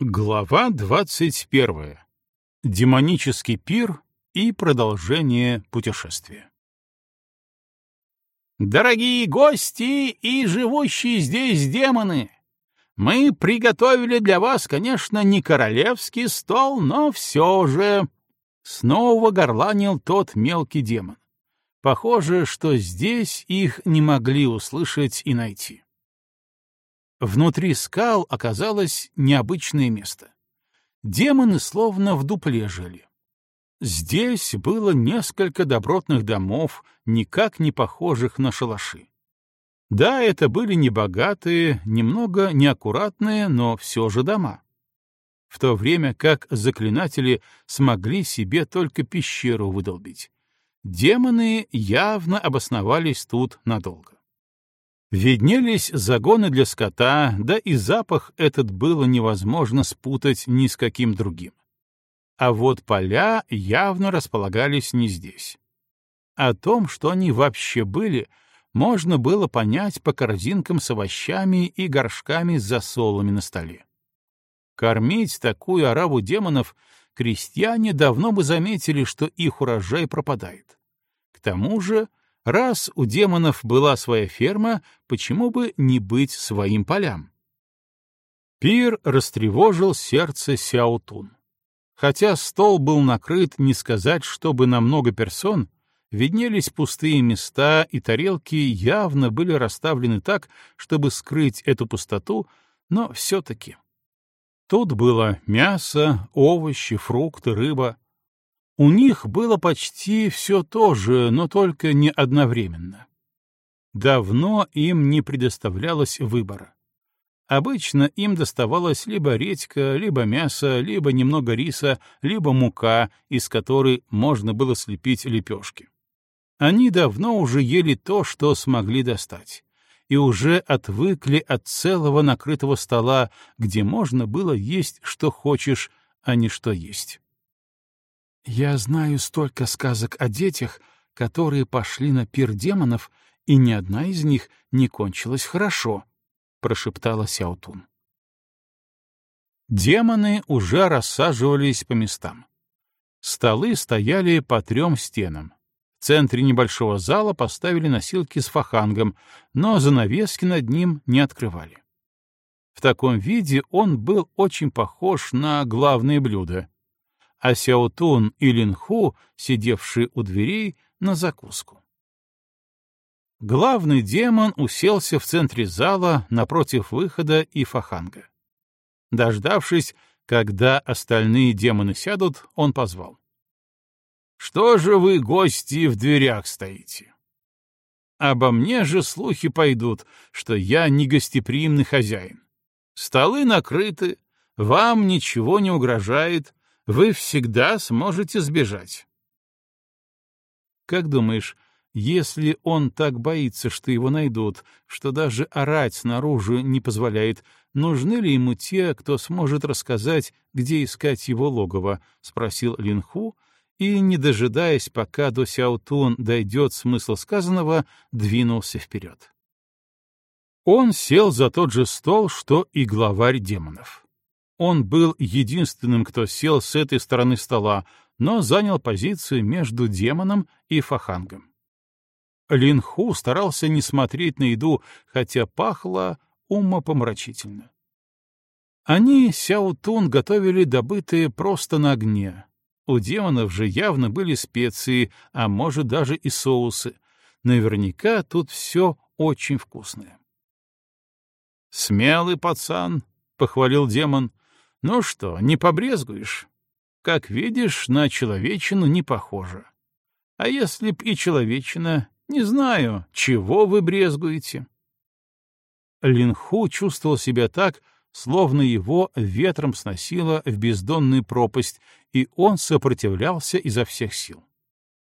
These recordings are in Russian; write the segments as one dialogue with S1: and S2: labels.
S1: Глава двадцать первая. Демонический пир и продолжение путешествия. Дорогие гости и живущие здесь демоны, мы приготовили для вас, конечно, не королевский стол, но все же... Снова горланил тот мелкий демон. Похоже, что здесь их не могли услышать и найти. Внутри скал оказалось необычное место. Демоны словно в дупле жили. Здесь было несколько добротных домов, никак не похожих на шалаши. Да, это были небогатые, немного неаккуратные, но все же дома. В то время как заклинатели смогли себе только пещеру выдолбить. Демоны явно обосновались тут надолго. Виднелись загоны для скота, да и запах этот было невозможно спутать ни с каким другим. А вот поля явно располагались не здесь. О том, что они вообще были, можно было понять по корзинкам с овощами и горшками с засолами на столе. Кормить такую ораву демонов крестьяне давно бы заметили, что их урожай пропадает. К тому же Раз у демонов была своя ферма, почему бы не быть своим полям? Пир растревожил сердце Сяотун. Хотя стол был накрыт, не сказать, чтобы на много персон, виднелись пустые места, и тарелки явно были расставлены так, чтобы скрыть эту пустоту, но все-таки. Тут было мясо, овощи, фрукты, рыба — у них было почти все то же, но только не одновременно. Давно им не предоставлялось выбора. Обычно им доставалось либо редька, либо мясо, либо немного риса, либо мука, из которой можно было слепить лепешки. Они давно уже ели то, что смогли достать, и уже отвыкли от целого накрытого стола, где можно было есть, что хочешь, а не что есть. Я знаю столько сказок о детях, которые пошли на пир демонов, и ни одна из них не кончилась хорошо, — прошептала Сяутун. Демоны уже рассаживались по местам. Столы стояли по трем стенам. В центре небольшого зала поставили носилки с фахангом, но занавески над ним не открывали. В таком виде он был очень похож на главное блюдо а Сяотун и Линху, сидевшие у дверей, на закуску. Главный демон уселся в центре зала напротив выхода и Фаханга. Дождавшись, когда остальные демоны сядут, он позвал. «Что же вы, гости, в дверях стоите? Обо мне же слухи пойдут, что я не гостеприимный хозяин. Столы накрыты, вам ничего не угрожает, вы всегда сможете сбежать. Как думаешь, если он так боится, что его найдут, что даже орать снаружи не позволяет, нужны ли ему те, кто сможет рассказать, где искать его логово? — спросил Линху, и, не дожидаясь, пока до Сяутун дойдет смысл сказанного, двинулся вперед. Он сел за тот же стол, что и главарь демонов. Он был единственным, кто сел с этой стороны стола, но занял позицию между демоном и фахангом. Линху старался не смотреть на еду, хотя пахло умопомрачительно. Они, Сяутун, готовили добытые просто на огне. У демонов же явно были специи, а может даже и соусы. Наверняка тут все очень вкусное. «Смелый пацан», — похвалил демон, ну что, не побрезгуешь? Как видишь, на человечину не похоже. А если б и человечина, не знаю, чего вы брезгуете. Линху чувствовал себя так, словно его ветром сносило в бездонную пропасть, и он сопротивлялся изо всех сил.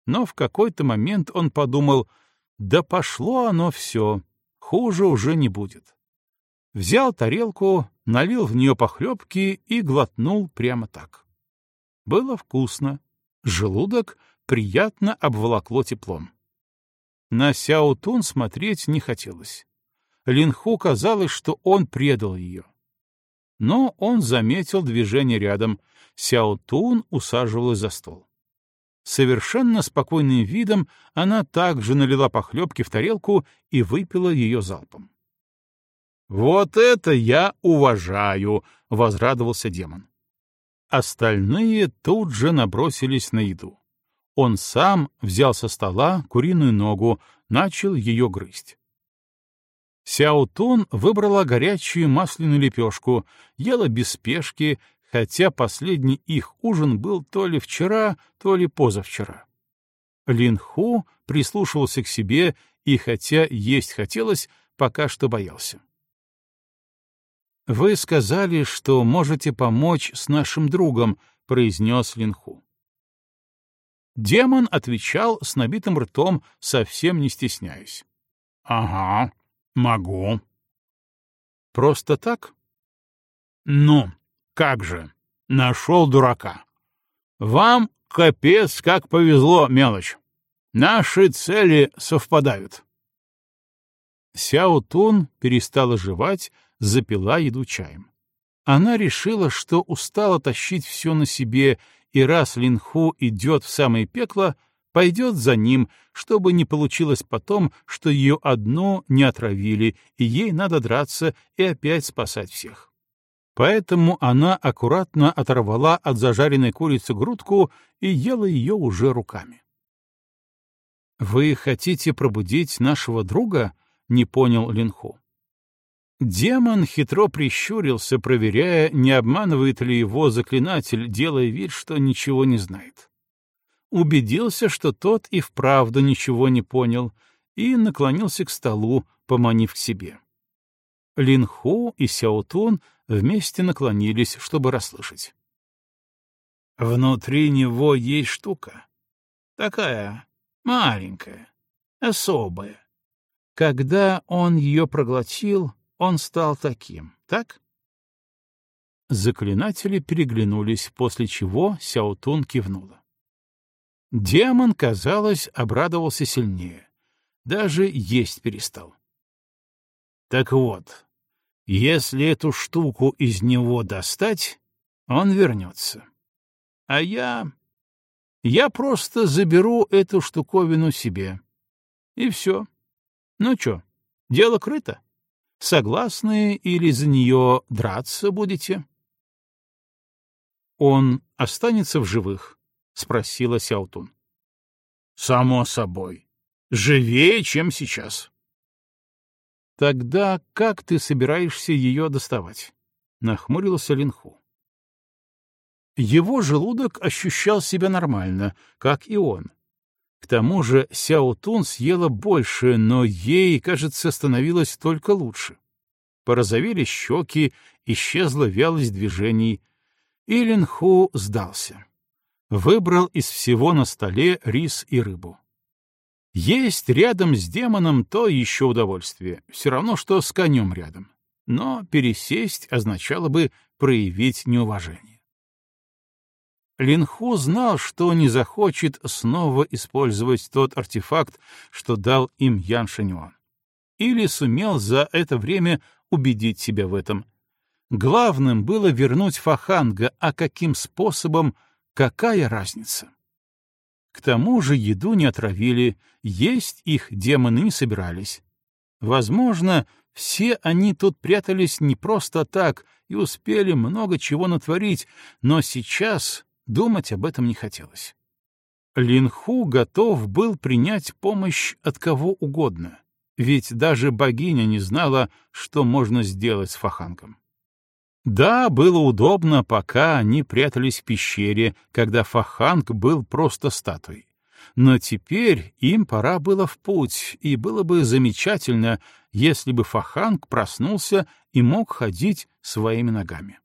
S1: Но в какой-то момент он подумал, да пошло оно все, хуже уже не будет. Взял тарелку, налил в нее похлебки и глотнул прямо так. Было вкусно. Желудок приятно обволокло теплом. На Сяотун смотреть не хотелось. Линху казалось, что он предал ее. но он заметил движение рядом. Сяо Тун усаживалась за стол. Совершенно спокойным видом она также налила похлебки в тарелку и выпила ее залпом. «Вот это я уважаю!» — возрадовался демон. Остальные тут же набросились на еду. Он сам взял со стола куриную ногу, начал ее грызть. Сяо Тун выбрала горячую масляную лепешку, ела без спешки, хотя последний их ужин был то ли вчера, то ли позавчера. Лин Ху прислушивался к себе и, хотя есть хотелось, пока что боялся. «Вы сказали, что можете помочь с нашим другом», — произнес Линху. Демон отвечал с набитым ртом, совсем не стесняясь. «Ага, могу». «Просто так?» «Ну, как же, нашел дурака. Вам капец как повезло, мелочь. Наши цели совпадают». Сяо Тун перестала жевать, запила еду чаем. Она решила, что устала тащить все на себе, и раз Линху идет в самое пекло, пойдет за ним, чтобы не получилось потом, что ее одну не отравили, и ей надо драться и опять спасать всех. Поэтому она аккуратно оторвала от зажаренной курицы грудку и ела ее уже руками. «Вы хотите пробудить нашего друга?» — не понял Линху. Демон хитро прищурился, проверяя, не обманывает ли его заклинатель, делая вид, что ничего не знает. Убедился, что тот и вправду ничего не понял, и наклонился к столу, поманив к себе. Линху и Сяотун вместе наклонились, чтобы расслышать. Внутри него есть штука. Такая маленькая, особая. Когда он ее проглотил, он стал таким, так? Заклинатели переглянулись, после чего Сяотун кивнула. Демон, казалось, обрадовался сильнее. Даже есть перестал. Так вот, если эту штуку из него достать, он вернется. А я... Я просто заберу эту штуковину себе. И все. Ну чё, дело крыто. Согласны или за нее драться будете? Он останется в живых? спросила Сяутун. Само собой. Живее, чем сейчас. Тогда как ты собираешься ее доставать? нахмурился Линху. Его желудок ощущал себя нормально, как и он, к тому же Сяо Тун съела больше, но ей, кажется, становилось только лучше. Порозовели щеки, исчезла вялость движений. Илин Ху сдался. Выбрал из всего на столе рис и рыбу. Есть рядом с демоном то еще удовольствие, все равно, что с конем рядом. Но пересесть означало бы проявить неуважение. Линху знал, что не захочет снова использовать тот артефакт, что дал им Ян Шаньюан. Или сумел за это время убедить себя в этом. Главным было вернуть Фаханга, а каким способом, какая разница? К тому же еду не отравили, есть их демоны не собирались. Возможно, все они тут прятались не просто так и успели много чего натворить, но сейчас Думать об этом не хотелось. Линху готов был принять помощь от кого угодно, ведь даже богиня не знала, что можно сделать с Фахангом. Да, было удобно, пока они прятались в пещере, когда Фаханг был просто статуей. Но теперь им пора было в путь, и было бы замечательно, если бы Фаханг проснулся и мог ходить своими ногами.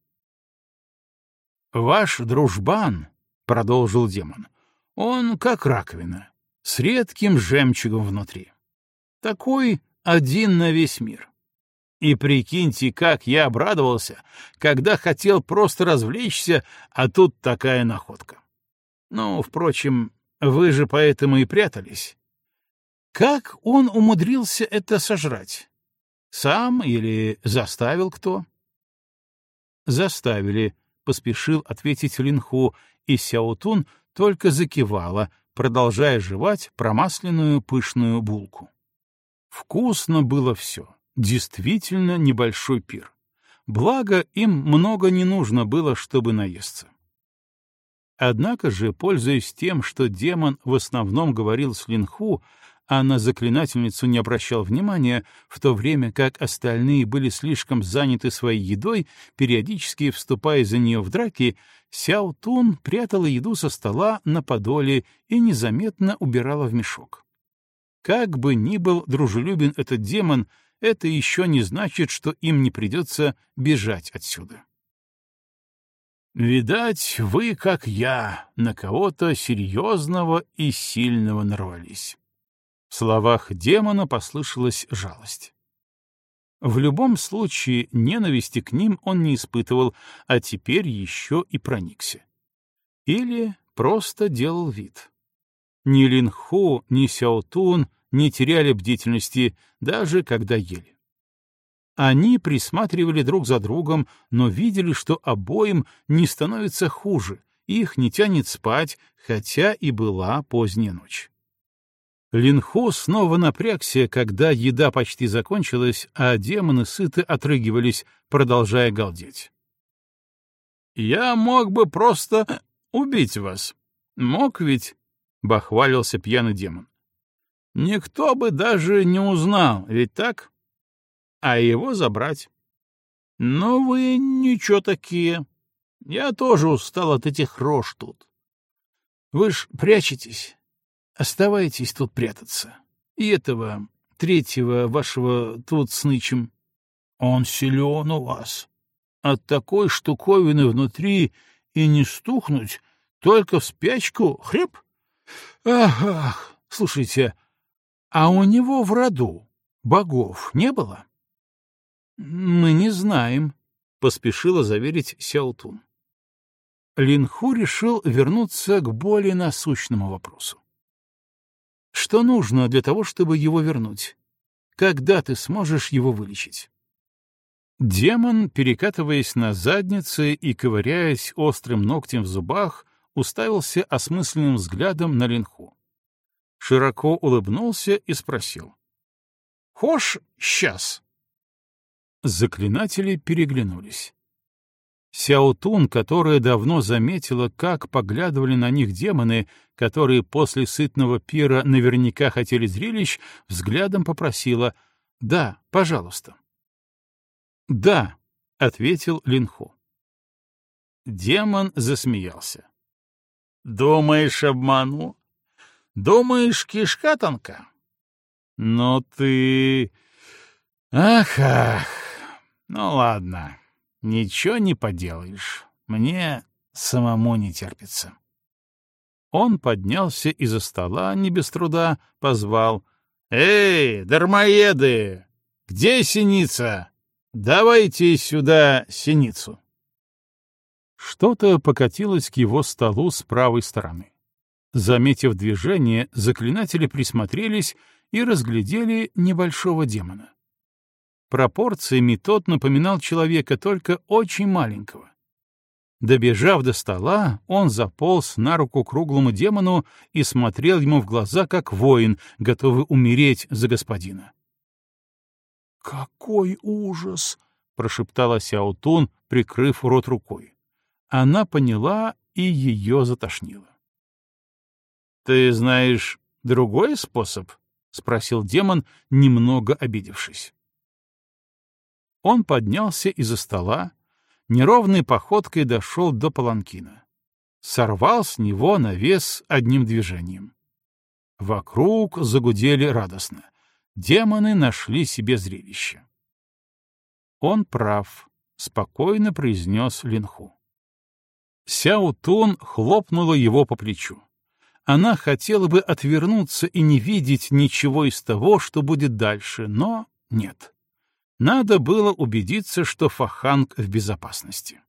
S1: «Ваш дружбан», — продолжил демон, — «он как раковина, с редким жемчугом внутри. Такой один на весь мир. И прикиньте, как я обрадовался, когда хотел просто развлечься, а тут такая находка. Ну, впрочем, вы же поэтому и прятались. Как он умудрился это сожрать? Сам или заставил кто? Заставили, поспешил ответить Линху, и Сяотун только закивала, продолжая жевать промасленную пышную булку. Вкусно было все, действительно небольшой пир. Благо, им много не нужно было, чтобы наесться. Однако же, пользуясь тем, что демон в основном говорил с Линху, а на заклинательницу не обращал внимания, в то время как остальные были слишком заняты своей едой, периодически вступая за нее в драки, Сяо Тун прятала еду со стола на подоле и незаметно убирала в мешок. Как бы ни был дружелюбен этот демон, это еще не значит, что им не придется бежать отсюда. «Видать, вы, как я, на кого-то серьезного и сильного нарвались». В словах демона послышалась жалость. В любом случае, ненависти к ним он не испытывал, а теперь еще и проникся. Или просто делал вид. Ни Линху, ни Сяотун не теряли бдительности, даже когда ели. Они присматривали друг за другом, но видели, что обоим не становится хуже, их не тянет спать, хотя и была поздняя ночь. Линхо снова напрягся, когда еда почти закончилась, а демоны сыты отрыгивались, продолжая галдеть. «Я мог бы просто убить вас. Мог ведь?» — бахвалился пьяный демон. «Никто бы даже не узнал, ведь так? А его забрать. Но вы ничего такие. Я тоже устал от этих рож тут. Вы ж прячетесь, Оставайтесь тут прятаться. И этого, третьего вашего тут снычем. Он силен у вас. От такой штуковины внутри и не стухнуть, только в спячку хрип. Ах, ах, слушайте, а у него в роду богов не было? Мы не знаем, — поспешила заверить Сяутун. Линху решил вернуться к более насущному вопросу. Что нужно для того, чтобы его вернуть? Когда ты сможешь его вылечить? Демон, перекатываясь на заднице и ковыряясь острым ногтем в зубах, уставился осмысленным взглядом на Линху. Широко улыбнулся и спросил. — Хошь сейчас? Заклинатели переглянулись. Сяотун, которая давно заметила, как поглядывали на них демоны, которые после сытного пира наверняка хотели зрелищ, взглядом попросила «Да, пожалуйста». «Да», — ответил Линху. Демон засмеялся. «Думаешь, обману? Думаешь, кишка тонка? Но ты... Ах, ах, ну ладно». Ничего не поделаешь. Мне самому не терпится. Он поднялся из-за стола, не без труда, позвал. «Эй, дармоеды! Где синица? Давайте сюда синицу!» Что-то покатилось к его столу с правой стороны. Заметив движение, заклинатели присмотрелись и разглядели небольшого демона. Пропорциями тот напоминал человека, только очень маленького. Добежав до стола, он заполз на руку круглому демону и смотрел ему в глаза, как воин, готовый умереть за господина. «Какой ужас!» — прошептала Сяотун, прикрыв рот рукой. Она поняла, и ее затошнило. «Ты знаешь другой способ?» — спросил демон, немного обидевшись. Он поднялся из-за стола, неровной походкой дошел до паланкина. Сорвал с него навес одним движением. Вокруг загудели радостно. Демоны нашли себе зрелище. Он прав, — спокойно произнес Линху. Сяо Тун хлопнула его по плечу. Она хотела бы отвернуться и не видеть ничего из того, что будет дальше, но нет. Надо было убедиться, что Фаханг в безопасности.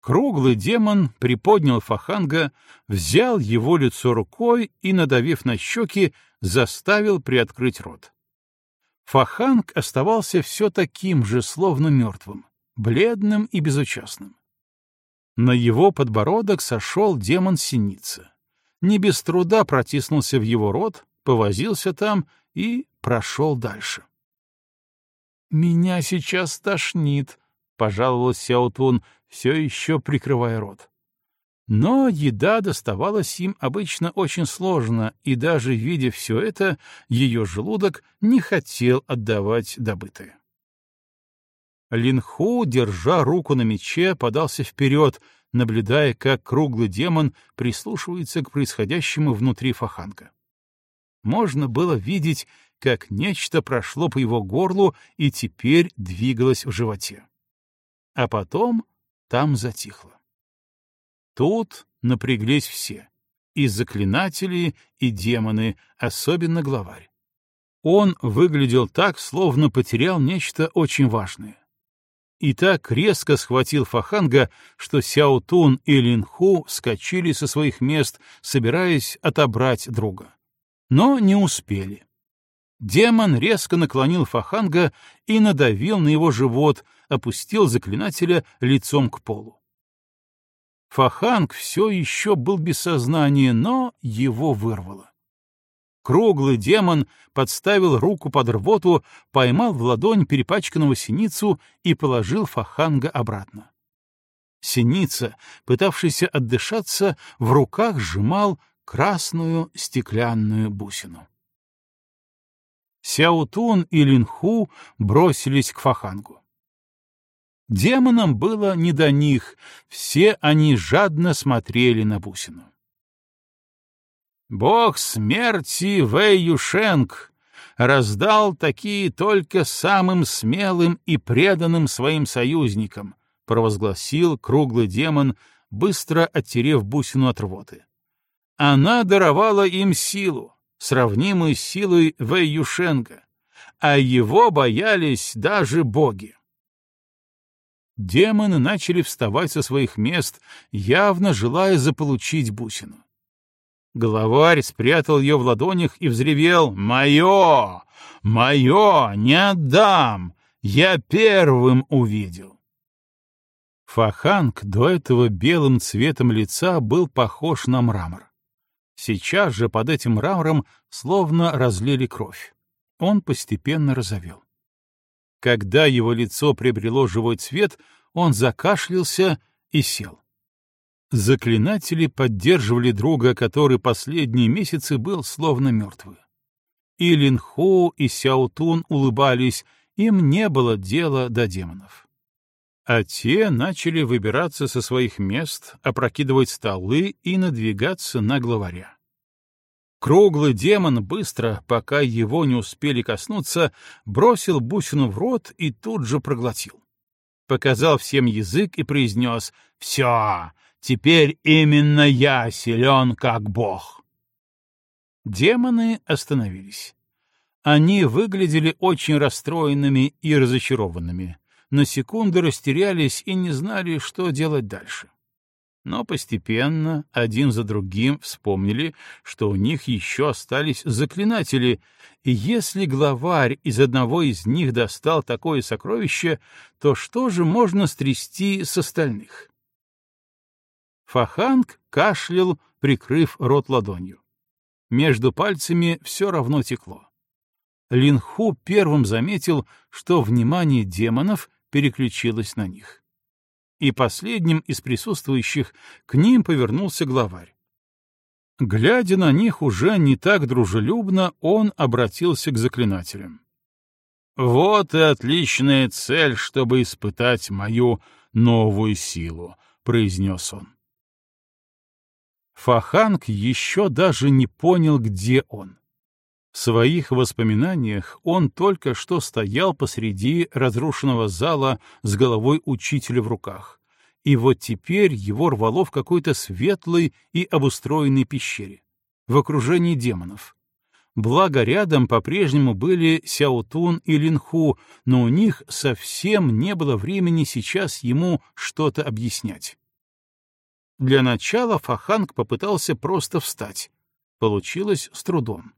S1: Круглый демон приподнял Фаханга, взял его лицо рукой и, надавив на щеки, заставил приоткрыть рот. Фаханг оставался все таким же, словно мертвым. бледным и безучастным. На его подбородок сошел демон синица. Не без труда протиснулся в его рот, повозился там и прошел дальше. «Меня сейчас тошнит», — пожаловался Сяутун, все еще прикрывая рот. Но еда доставалась им обычно очень сложно, и даже видя все это, ее желудок не хотел отдавать добытое. Линху, держа руку на мече, подался вперед, наблюдая, как круглый демон прислушивается к происходящему внутри фаханга. Можно было видеть, как нечто прошло по его горлу и теперь двигалось в животе. А потом там затихло. Тут напряглись все — и заклинатели, и демоны, особенно главарь. Он выглядел так, словно потерял нечто очень важное. И так резко схватил Фаханга, что Сяотун и Линху вскочили со своих мест, собираясь отобрать друга. Но не успели. Демон резко наклонил Фаханга и надавил на его живот, опустил заклинателя лицом к полу. Фаханг все еще был без сознания, но его вырвало. Круглый демон подставил руку под рвоту, поймал в ладонь перепачканного синицу и положил Фаханга обратно. Синица, пытавшийся отдышаться, в руках сжимал красную стеклянную бусину. Сяутун и Линху бросились к Фахангу. Демонам было не до них, все они жадно смотрели на бусину. Бог смерти Вэй Юшенг раздал такие только самым смелым и преданным своим союзникам, провозгласил круглый демон, быстро оттерев бусину от рвоты. Она даровала им силу, сравнимую с силой Вэй Юшенга, а его боялись даже боги. Демоны начали вставать со своих мест, явно желая заполучить бусину. Главарь спрятал ее в ладонях и взревел «Мое! Мое! Не отдам! Я первым увидел!» Фаханг до этого белым цветом лица был похож на мрамор. Сейчас же под этим мрамором словно разлили кровь. Он постепенно розовел. Когда его лицо приобрело живой цвет, он закашлялся и сел. Заклинатели поддерживали друга, который последние месяцы был словно мертвый. И Линху, и Сяутун улыбались, им не было дела до демонов. А те начали выбираться со своих мест, опрокидывать столы и надвигаться на главаря. Круглый демон быстро, пока его не успели коснуться, бросил бусину в рот и тут же проглотил. Показал всем язык и произнес «Все, теперь именно я силен, как бог». Демоны остановились. Они выглядели очень расстроенными и разочарованными. На секунду растерялись и не знали, что делать дальше но постепенно, один за другим, вспомнили, что у них еще остались заклинатели, и если главарь из одного из них достал такое сокровище, то что же можно стрясти с остальных? Фаханг кашлял, прикрыв рот ладонью. Между пальцами все равно текло. Линху первым заметил, что внимание демонов переключилось на них и последним из присутствующих к ним повернулся главарь. Глядя на них уже не так дружелюбно, он обратился к заклинателям. «Вот и отличная цель, чтобы испытать мою новую силу», — произнес он. Фаханг еще даже не понял, где он. В своих воспоминаниях он только что стоял посреди разрушенного зала с головой учителя в руках, и вот теперь его рвало в какой-то светлой и обустроенной пещере, в окружении демонов. Благо рядом по-прежнему были Сяотун и Линху, но у них совсем не было времени сейчас ему что-то объяснять. Для начала Фаханг попытался просто встать. Получилось с трудом.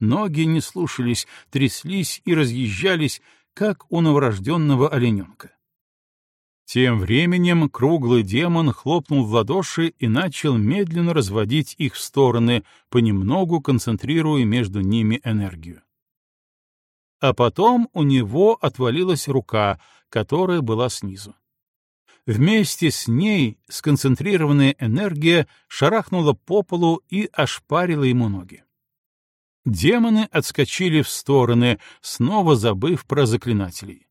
S1: Ноги не слушались, тряслись и разъезжались, как у новорожденного олененка. Тем временем круглый демон хлопнул в ладоши и начал медленно разводить их в стороны, понемногу концентрируя между ними энергию. А потом у него отвалилась рука, которая была снизу. Вместе с ней сконцентрированная энергия шарахнула по полу и ошпарила ему ноги. Демоны отскочили в стороны, снова забыв про заклинателей.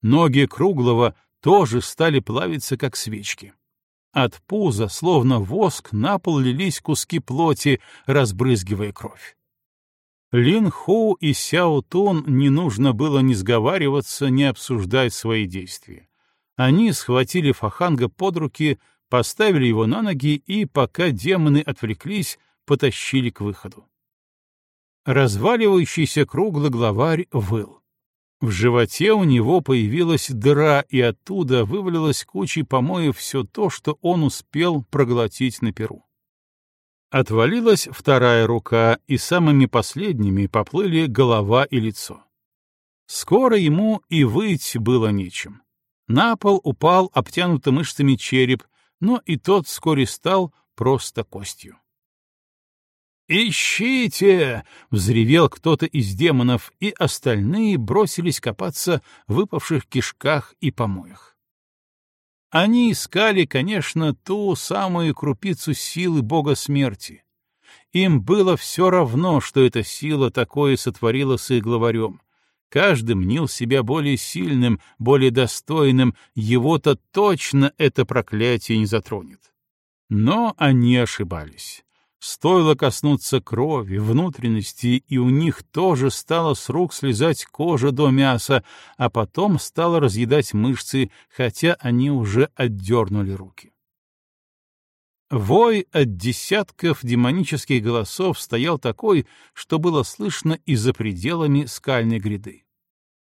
S1: Ноги Круглого тоже стали плавиться, как свечки. От пуза, словно воск, на пол лились куски плоти, разбрызгивая кровь. Лин Ху и Сяо Тун не нужно было ни сговариваться, ни обсуждать свои действия. Они схватили Фаханга под руки, поставили его на ноги и, пока демоны отвлеклись, потащили к выходу. Разваливающийся круглый главарь выл. В животе у него появилась дыра, и оттуда вывалилось кучей помоев все то, что он успел проглотить на перу. Отвалилась вторая рука, и самыми последними поплыли голова и лицо. Скоро ему и выть было нечем. На пол упал обтянутый мышцами череп, но и тот вскоре стал просто костью. «Ищите!» — взревел кто-то из демонов, и остальные бросились копаться в выпавших кишках и помоях. Они искали, конечно, ту самую крупицу силы бога смерти. Им было все равно, что эта сила такое сотворила с их главарем. Каждый мнил себя более сильным, более достойным, его-то точно это проклятие не затронет. Но они ошибались. Стоило коснуться крови, внутренности, и у них тоже стало с рук слезать кожа до мяса, а потом стало разъедать мышцы, хотя они уже отдернули руки. Вой от десятков демонических голосов стоял такой, что было слышно и за пределами скальной гряды.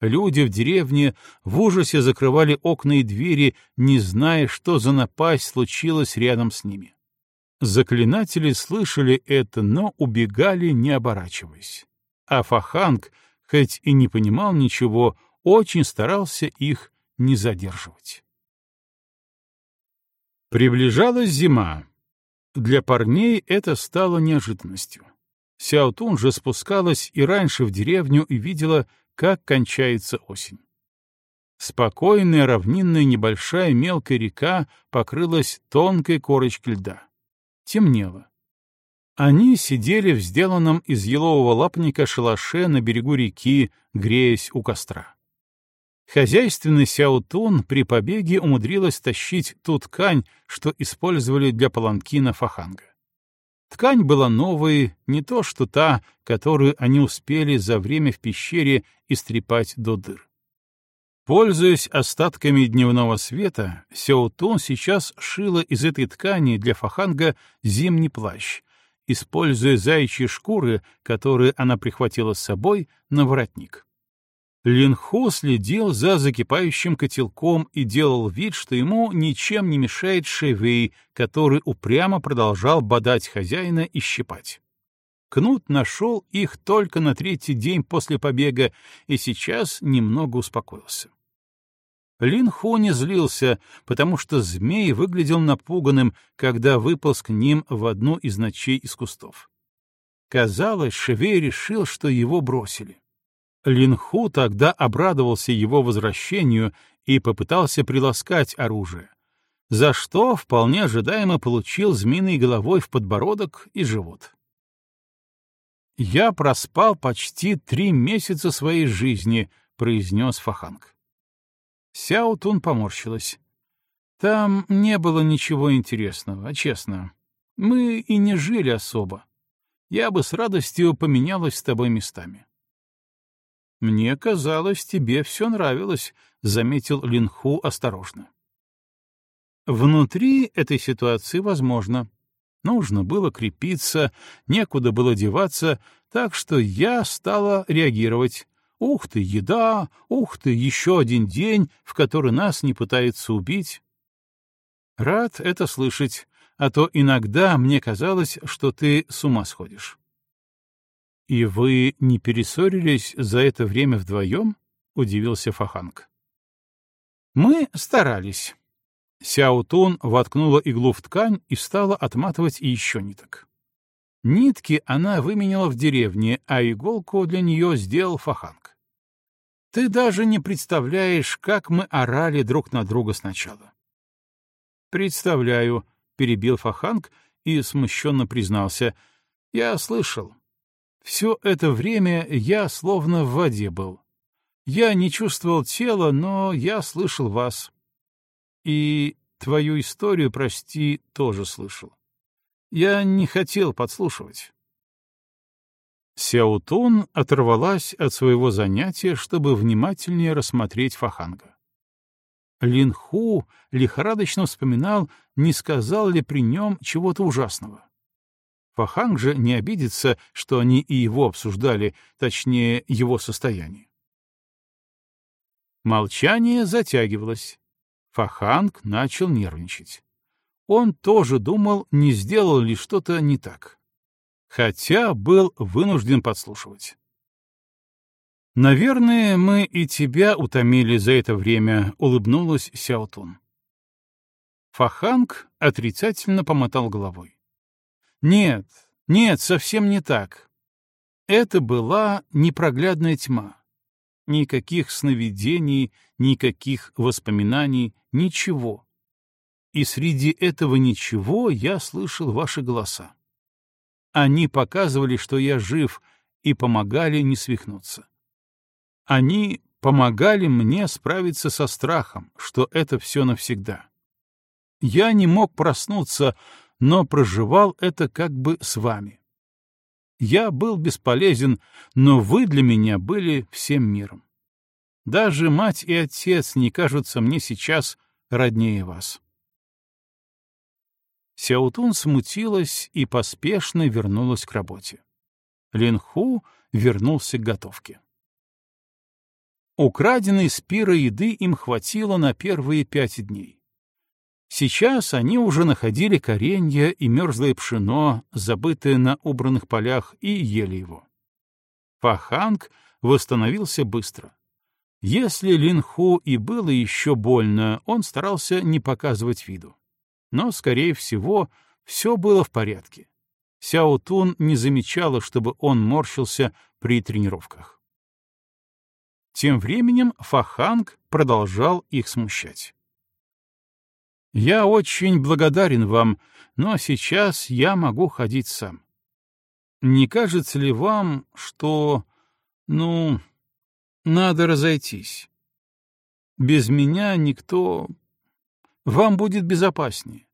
S1: Люди в деревне в ужасе закрывали окна и двери, не зная, что за напасть случилось рядом с ними. Заклинатели слышали это, но убегали, не оборачиваясь. А Фаханг, хоть и не понимал ничего, очень старался их не задерживать. Приближалась зима. Для парней это стало неожиданностью. Сяотун же спускалась и раньше в деревню и видела, как кончается осень. Спокойная равнинная небольшая мелкая река покрылась тонкой корочкой льда темнело. Они сидели в сделанном из елового лапника шалаше на берегу реки, греясь у костра. Хозяйственный Сяутун при побеге умудрилась тащить ту ткань, что использовали для паланкина фаханга. Ткань была новой, не то что та, которую они успели за время в пещере истрепать до дыр. Пользуясь остатками дневного света, Сяотун сейчас шила из этой ткани для фаханга зимний плащ, используя заячьи шкуры, которые она прихватила с собой, на воротник. Линху следил за закипающим котелком и делал вид, что ему ничем не мешает Шевей, который упрямо продолжал бодать хозяина и щипать. Кнут нашел их только на третий день после побега и сейчас немного успокоился. Лин Ху не злился, потому что змей выглядел напуганным, когда выполз к ним в одну из ночей из кустов. Казалось, Шевей решил, что его бросили. Лин Ху тогда обрадовался его возвращению и попытался приласкать оружие, за что вполне ожидаемо получил змеиной головой в подбородок и живот. «Я проспал почти три месяца своей жизни», — произнес Фаханг. Сяо Тун поморщилась. Там не было ничего интересного, честно. Мы и не жили особо. Я бы с радостью поменялась с тобой местами. Мне казалось, тебе все нравилось, заметил Линху осторожно. Внутри этой ситуации возможно. Нужно было крепиться, некуда было деваться, так что я стала реагировать, Ух ты, еда! Ух ты, еще один день, в который нас не пытаются убить! Рад это слышать, а то иногда мне казалось, что ты с ума сходишь. И вы не перессорились за это время вдвоем? — удивился Фаханг. Мы старались. Сяутун воткнула иглу в ткань и стала отматывать еще ниток. Нитки она выменяла в деревне, а иголку для нее сделал Фаханг. Ты даже не представляешь, как мы орали друг на друга сначала. Представляю, перебил Фаханг и смущенно признался. Я слышал. Все это время я словно в воде был. Я не чувствовал тела, но я слышал вас. И твою историю, прости, тоже слышал. Я не хотел подслушивать. Сяутун оторвалась от своего занятия, чтобы внимательнее рассмотреть Фаханга. Линху лихорадочно вспоминал, не сказал ли при нем чего-то ужасного. Фаханг же не обидится, что они и его обсуждали, точнее, его состояние. Молчание затягивалось. Фаханг начал нервничать. Он тоже думал, не сделал ли что-то не так. Хотя был вынужден подслушивать. «Наверное, мы и тебя утомили за это время», — улыбнулась Сяотун. Фаханг отрицательно помотал головой. «Нет, нет, совсем не так. Это была непроглядная тьма. Никаких сновидений, никаких воспоминаний, ничего. И среди этого ничего я слышал ваши голоса. Они показывали, что я жив, и помогали не свихнуться. Они помогали мне справиться со страхом, что это все навсегда. Я не мог проснуться, но проживал это как бы с вами. Я был бесполезен, но вы для меня были всем миром. Даже мать и отец не кажутся мне сейчас роднее вас. Сяутун смутилась и поспешно вернулась к работе. Линху вернулся к готовке. Украденной с пира еды им хватило на первые пять дней. Сейчас они уже находили коренья и мерзлое пшено, забытое на убранных полях, и ели его. Фаханг восстановился быстро. Если Линху и было еще больно, он старался не показывать виду. Но, скорее всего, все было в порядке. Сяо Тун не замечала, чтобы он морщился при тренировках. Тем временем Фаханг продолжал их смущать. «Я очень благодарен вам, но сейчас я могу ходить сам. Не кажется ли вам, что, ну, надо разойтись? Без меня никто... Вам будет безопаснее.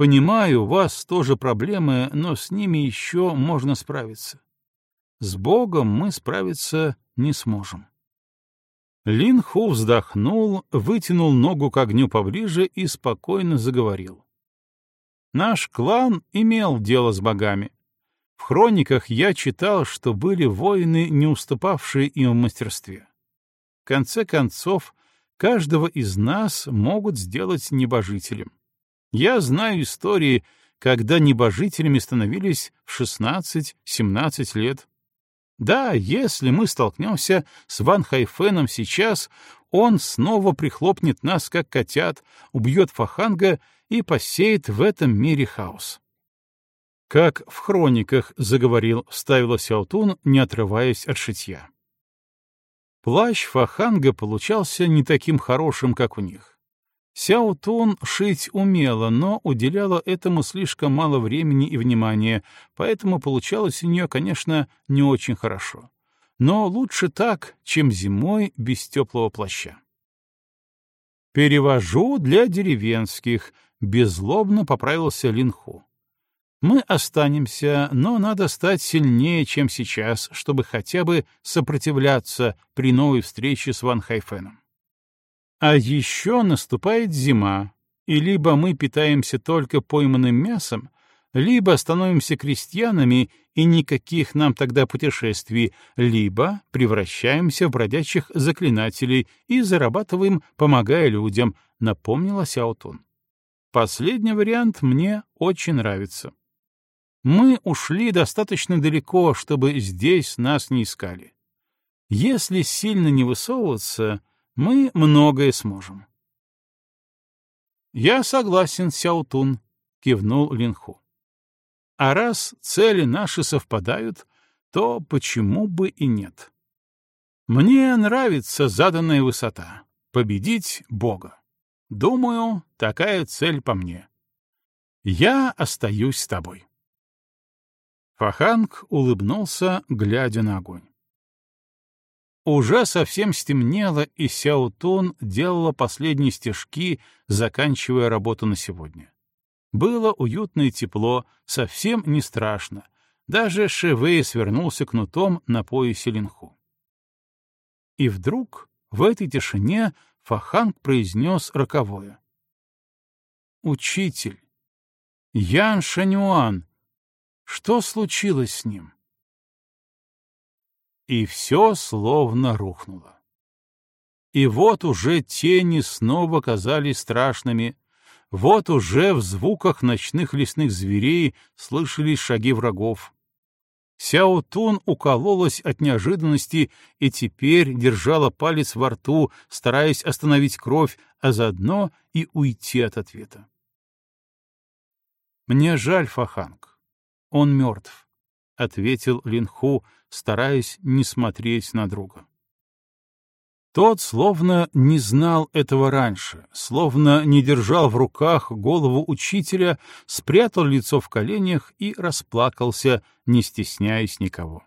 S1: Понимаю, у вас тоже проблемы, но с ними еще можно справиться. С Богом мы справиться не сможем. Лин Ху вздохнул, вытянул ногу к огню поближе и спокойно заговорил. Наш клан имел дело с богами. В хрониках я читал, что были воины, не уступавшие им в мастерстве. В конце концов, каждого из нас могут сделать небожителем. Я знаю истории, когда небожителями становились в 16-17 лет. Да, если мы столкнемся с Ван Хайфеном сейчас, он снова прихлопнет нас, как котят, убьет Фаханга и посеет в этом мире хаос. Как в хрониках заговорил, ставила Сяутун, не отрываясь от шитья. Плащ Фаханга получался не таким хорошим, как у них. Сяо Тун шить умела, но уделяла этому слишком мало времени и внимания, поэтому получалось у нее, конечно, не очень хорошо. Но лучше так, чем зимой без теплого плаща. «Перевожу для деревенских», — беззлобно поправился Линху. «Мы останемся, но надо стать сильнее, чем сейчас, чтобы хотя бы сопротивляться при новой встрече с Ван Хайфеном. А еще наступает зима, и либо мы питаемся только пойманным мясом, либо становимся крестьянами, и никаких нам тогда путешествий, либо превращаемся в бродячих заклинателей и зарабатываем, помогая людям, напомнила Сяотун. Последний вариант мне очень нравится. Мы ушли достаточно далеко, чтобы здесь нас не искали. Если сильно не высовываться, мы многое сможем. «Я согласен, Сяутун», — кивнул Линху. «А раз цели наши совпадают, то почему бы и нет? Мне нравится заданная высота — победить Бога. Думаю, такая цель по мне. Я остаюсь с тобой». Фаханг улыбнулся, глядя на огонь. Уже совсем стемнело, и Сяутун делала последние стежки, заканчивая работу на сегодня. Было уютно и тепло, совсем не страшно. Даже Шевей свернулся кнутом на поясе линху. И вдруг в этой тишине Фаханг произнес роковое. «Учитель! Ян Шанюан! Что случилось с ним?» И все словно рухнуло. И вот уже тени снова казались страшными, вот уже в звуках ночных лесных зверей слышались шаги врагов. Сяо Тун укололась от неожиданности и теперь держала палец во рту, стараясь остановить кровь, а заодно и уйти от ответа. «Мне жаль, Фаханг. Он мертв», — ответил Линху, стараясь не смотреть на друга. Тот словно не знал этого раньше, словно не держал в руках голову учителя, спрятал лицо в коленях и расплакался, не стесняясь никого.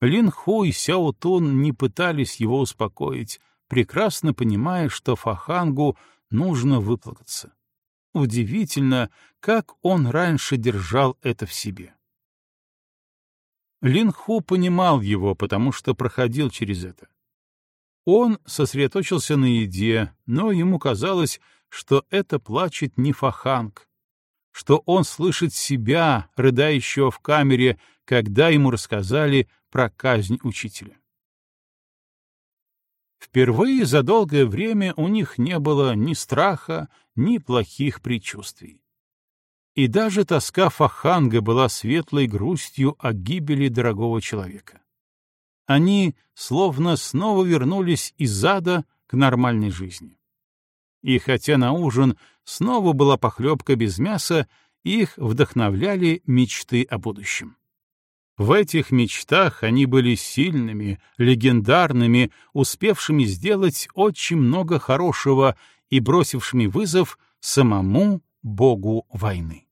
S1: Лин Ху и Сяо Тун не пытались его успокоить, прекрасно понимая, что Фахангу нужно выплакаться. Удивительно, как он раньше держал это в себе. Лин Ху понимал его, потому что проходил через это. Он сосредоточился на еде, но ему казалось, что это плачет не Фаханг, что он слышит себя, рыдающего в камере, когда ему рассказали про казнь учителя. Впервые за долгое время у них не было ни страха, ни плохих предчувствий. И даже тоска Фаханга была светлой грустью о гибели дорогого человека. Они словно снова вернулись из ада к нормальной жизни. И хотя на ужин снова была похлебка без мяса, их вдохновляли мечты о будущем. В этих мечтах они были сильными, легендарными, успевшими сделать очень много хорошего и бросившими вызов самому богу войны.